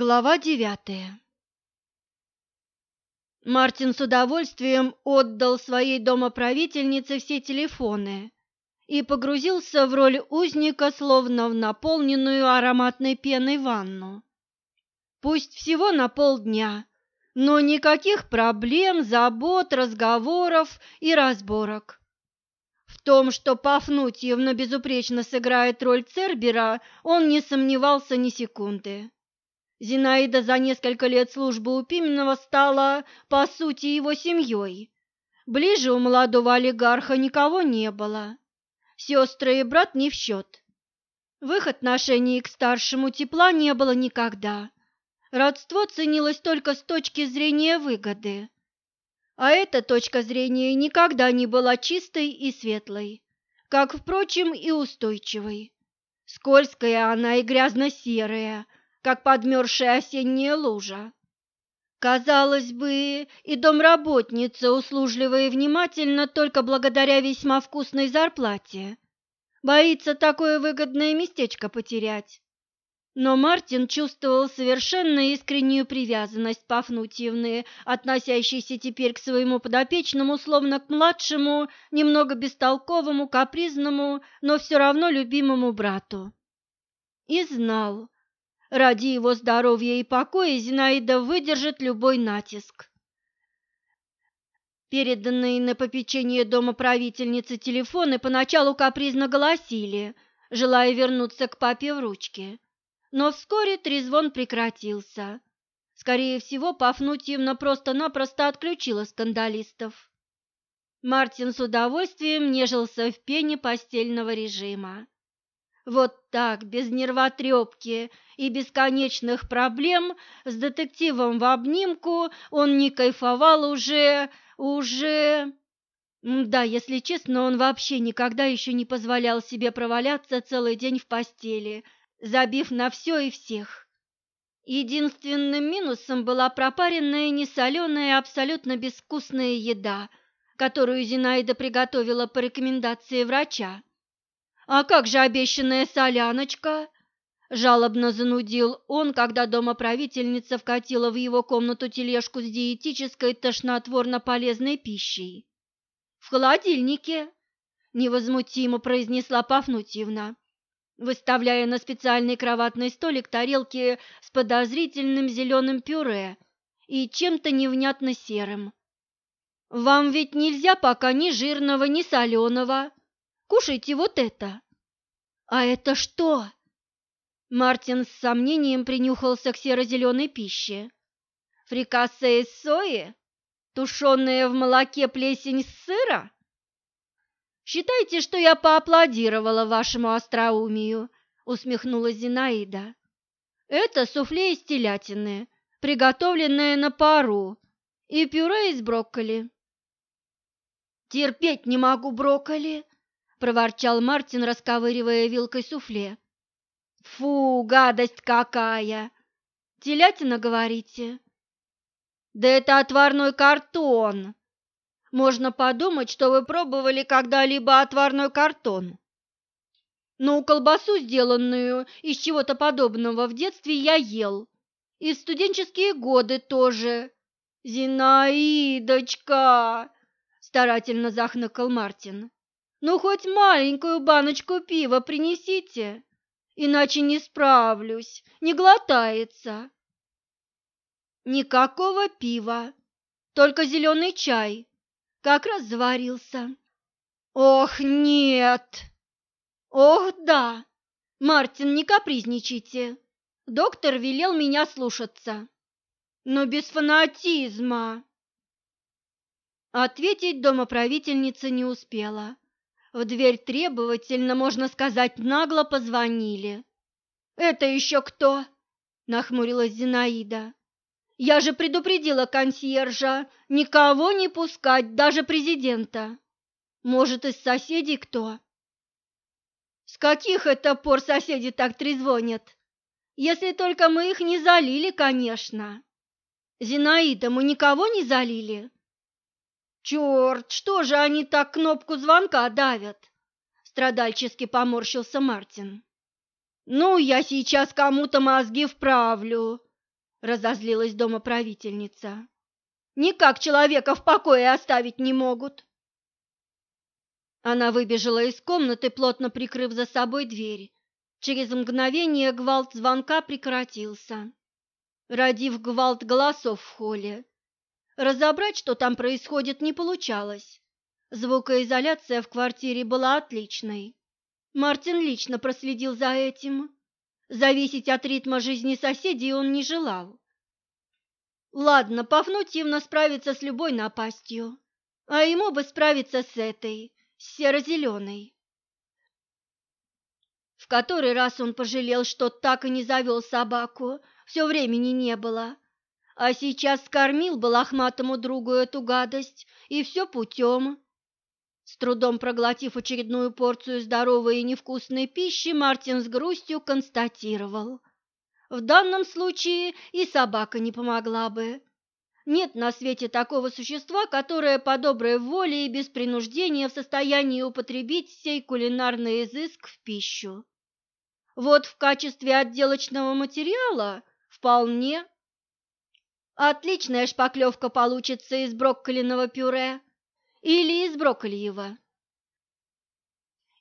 Глава девятая Мартин с удовольствием отдал своей домоправительнице все телефоны и погрузился в роль узника, словно в наполненную ароматной пеной ванну. Пусть всего на полдня, но никаких проблем, забот, разговоров и разборок. В том, что Пафнутьевна безупречно сыграет роль Цербера, он не сомневался ни секунды. Зинаида за несколько лет службы у Пименова стала, по сути, его семьей. Ближе у молодого олигарха никого не было. Сестры и брат не в счет. В их отношении к старшему тепла не было никогда. Родство ценилось только с точки зрения выгоды. А эта точка зрения никогда не была чистой и светлой, как, впрочем, и устойчивой. Скользкая она и грязно-серая, как подмерзшая осенняя лужа. Казалось бы, и домработница услужлива и внимательна только благодаря весьма вкусной зарплате. Боится такое выгодное местечко потерять. Но Мартин чувствовал совершенно искреннюю привязанность Пафнутьевны, относящейся теперь к своему подопечному, словно к младшему, немного бестолковому, капризному, но все равно любимому брату. И знал, ради его здоровья и покоя Зинаида выдержит любой натиск. Переданные на попечение дома правительницы телефоны поначалу капризно голосили, желая вернуться к папе в ручке. Но вскоре трезвон прекратился. Скорее всего, Пафнутьевна просто-напросто отключила скандалистов. Мартин с удовольствием нежился в пене постельного режима. Вот так, без нервотрепки и бесконечных проблем, с детективом в обнимку он не кайфовал уже, уже... Да, если честно, он вообще никогда еще не позволял себе проваляться целый день в постели – забив на все и всех. Единственным минусом была пропаренная, несоленая, абсолютно безвкусная еда, которую Зинаида приготовила по рекомендации врача. «А как же обещанная соляночка?» Жалобно занудил он, когда домоправительница вкатила в его комнату тележку с диетической тошнотворно-полезной пищей. «В холодильнике», — невозмутимо произнесла Пафнутьевна выставляя на специальный кроватный столик тарелки с подозрительным зеленым пюре и чем-то невнятно серым. «Вам ведь нельзя пока ни жирного, ни соленого. Кушайте вот это». «А это что?» Мартин с сомнением принюхался к серо-зеленой пище. «Фрикасе из сои? Тушеная в молоке плесень сыра?» Считайте, что я поаплодировала вашему остроумию, усмехнулась Зинаида. Это суфле из телятины, приготовленное на пару, и пюре из брокколи. Терпеть не могу брокколи, проворчал Мартин, расковыривая вилкой суфле. Фу, гадость какая! Телятина, говорите? Да это отварной картон, можно подумать, что вы пробовали когда-либо отварной картон. Но колбасу, сделанную из чего-то подобного, в детстве я ел. И в студенческие годы тоже. «Зинаидочка!» – старательно захныкал Мартин. «Ну, хоть маленькую баночку пива принесите, иначе не справлюсь, не глотается». «Никакого пива, только зеленый чай», как раз заварился. Ох, нет! Ох, да! Мартин, не капризничайте. Доктор велел меня слушаться. Но без фанатизма. Ответить домоправительница не успела. В дверь требовательно, можно сказать, нагло позвонили. «Это еще кто?» – нахмурилась Зинаида. Я же предупредила консьержа никого не пускать, даже президента. Может, из соседей кто? С каких это пор соседи так трезвонят? Если только мы их не залили, конечно. Зинаида, мы никого не залили? Черт, что же они так кнопку звонка давят? Страдальчески поморщился Мартин. Ну, я сейчас кому-то мозги вправлю, — разозлилась домоправительница. «Никак человека в покое оставить не могут!» Она выбежала из комнаты, плотно прикрыв за собой дверь. Через мгновение гвалт звонка прекратился, родив гвалт голосов в холле. Разобрать, что там происходит, не получалось. Звукоизоляция в квартире была отличной. Мартин лично проследил за этим. Зависеть от ритма жизни соседей он не желал. Ладно, Пафнутьевна справится с любой напастью, а ему бы справиться с этой, серо-зеленой. В который раз он пожалел, что так и не завел собаку, все времени не было, а сейчас скормил бы лохматому другу эту гадость, и все путем. С трудом проглотив очередную порцию здоровой и невкусной пищи, Мартин с грустью констатировал. В данном случае и собака не помогла бы. Нет на свете такого существа, которое по доброй воле и без принуждения в состоянии употребить сей кулинарный изыск в пищу. Вот в качестве отделочного материала вполне. Отличная шпаклевка получится из брокколиного пюре или из броккольева.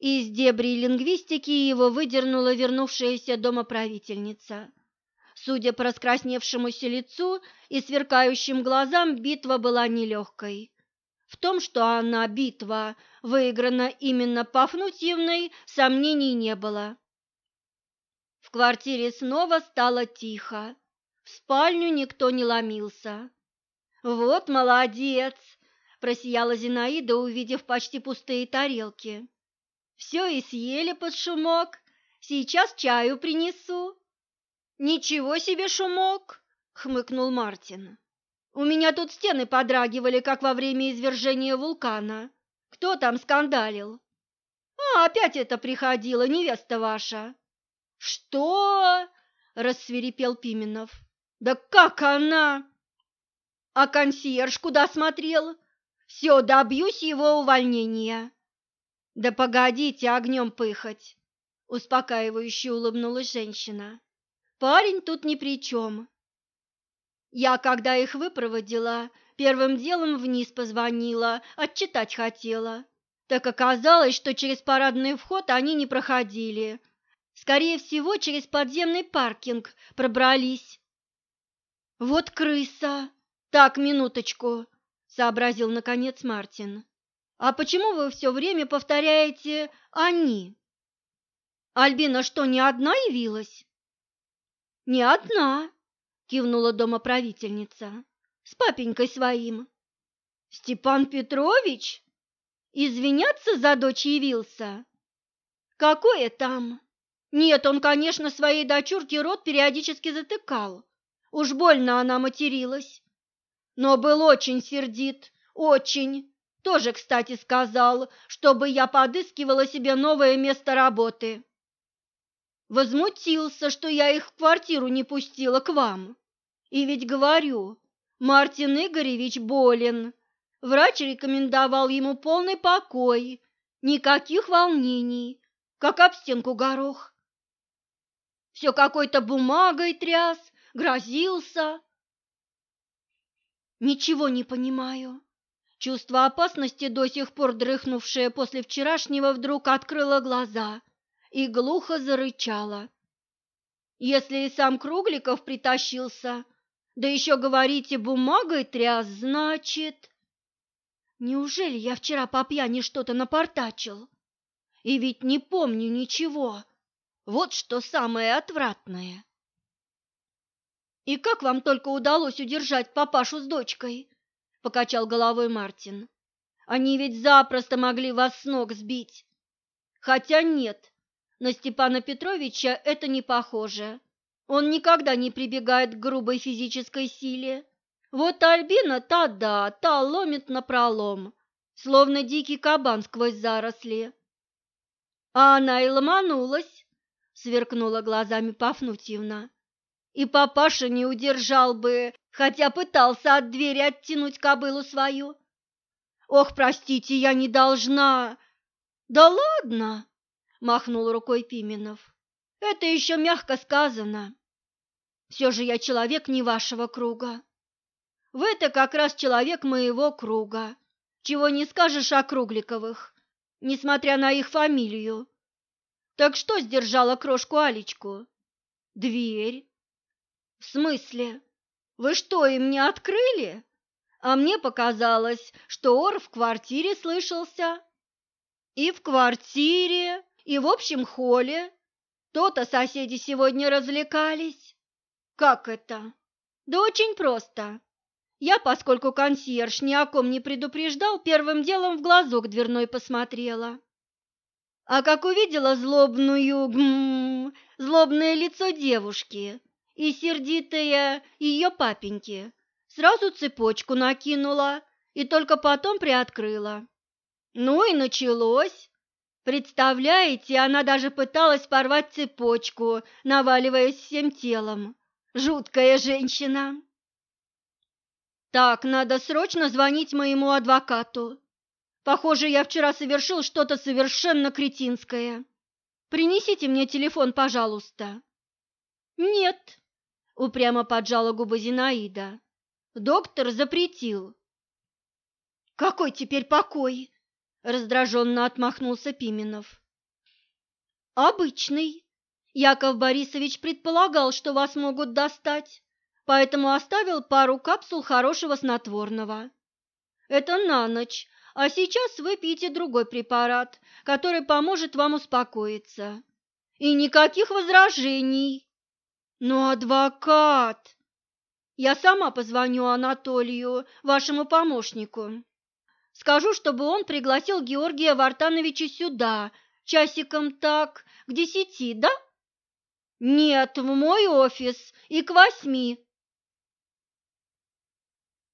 Из дебри лингвистики его выдернула вернувшаяся домоправительница. Судя по раскрасневшемуся лицу и сверкающим глазам, битва была нелегкой. В том, что она, битва, выиграна именно Пафнутьевной, сомнений не было. В квартире снова стало тихо. В спальню никто не ломился. «Вот молодец!» – просияла Зинаида, увидев почти пустые тарелки. «Все и съели под шумок. Сейчас чаю принесу». «Ничего себе шумок!» — хмыкнул Мартин. «У меня тут стены подрагивали, как во время извержения вулкана. Кто там скандалил?» «А, опять это приходила, невеста ваша!» «Что?» — рассверепел Пименов. «Да как она?» «А консьерж куда смотрел?» «Все, добьюсь его увольнения». «Да погодите огнем пыхать!» — успокаивающе улыбнулась женщина. Парень тут ни при чем. Я, когда их выпроводила, первым делом вниз позвонила, отчитать хотела. Так оказалось, что через парадный вход они не проходили. Скорее всего, через подземный паркинг пробрались. Вот крыса. Так, минуточку, сообразил наконец Мартин. А почему вы все время повторяете «они»? Альбина что, не одна явилась? «Не одна», — кивнула домоправительница, — «с папенькой своим». «Степан Петрович? Извиняться за дочь явился?» «Какое там?» «Нет, он, конечно, своей дочурке рот периодически затыкал. Уж больно она материлась. Но был очень сердит, очень. Тоже, кстати, сказал, чтобы я подыскивала себе новое место работы». Возмутился, что я их в квартиру не пустила к вам. И ведь говорю, Мартин Игоревич болен. Врач рекомендовал ему полный покой, никаких волнений, как об стенку горох. Все какой-то бумагой тряс, грозился. Ничего не понимаю. Чувство опасности, до сих пор дрыхнувшее после вчерашнего, вдруг открыло глаза – и глухо зарычала. Если и сам Кругликов притащился, да еще говорите, бумагой тряс, значит... Неужели я вчера по пьяни что-то напортачил? И ведь не помню ничего. Вот что самое отвратное. И как вам только удалось удержать папашу с дочкой? Покачал головой Мартин. Они ведь запросто могли вас с ног сбить. Хотя нет, на Степана Петровича это не похоже. Он никогда не прибегает к грубой физической силе. Вот Альбина та да, та ломит напролом, словно дикий кабан сквозь заросли. А она и ломанулась, сверкнула глазами Пафнутьевна. И папаша не удержал бы, хотя пытался от двери оттянуть кобылу свою. Ох, простите, я не должна. Да ладно, махнул рукой Пименов. Это еще мягко сказано. Все же я человек не вашего круга. Вы-то как раз человек моего круга. Чего не скажешь о Кругликовых, несмотря на их фамилию. Так что сдержала крошку Алечку? Дверь. В смысле? Вы что, им не открыли? А мне показалось, что ор в квартире слышался. И в квартире, и в общем холле. То-то соседи сегодня развлекались. Как это? Да очень просто. Я, поскольку консьерж ни о ком не предупреждал, первым делом в глазок дверной посмотрела. А как увидела злобную, гм, злобное лицо девушки и сердитое ее папеньки, сразу цепочку накинула и только потом приоткрыла. Ну и началось. Представляете, она даже пыталась порвать цепочку, наваливаясь всем телом. Жуткая женщина. Так, надо срочно звонить моему адвокату. Похоже, я вчера совершил что-то совершенно кретинское. Принесите мне телефон, пожалуйста. Нет, упрямо поджала губы Зинаида. Доктор запретил. Какой теперь покой? раздраженно отмахнулся Пименов. Обычный. Яков Борисович предполагал, что вас могут достать, поэтому оставил пару капсул хорошего снотворного. Это на ночь, а сейчас выпейте другой препарат, который поможет вам успокоиться. И никаких возражений. Но адвокат... Я сама позвоню Анатолию, вашему помощнику. Скажу, чтобы он пригласил Георгия Вартановича сюда, часиком так, к десяти, да? Нет, в мой офис и к восьми.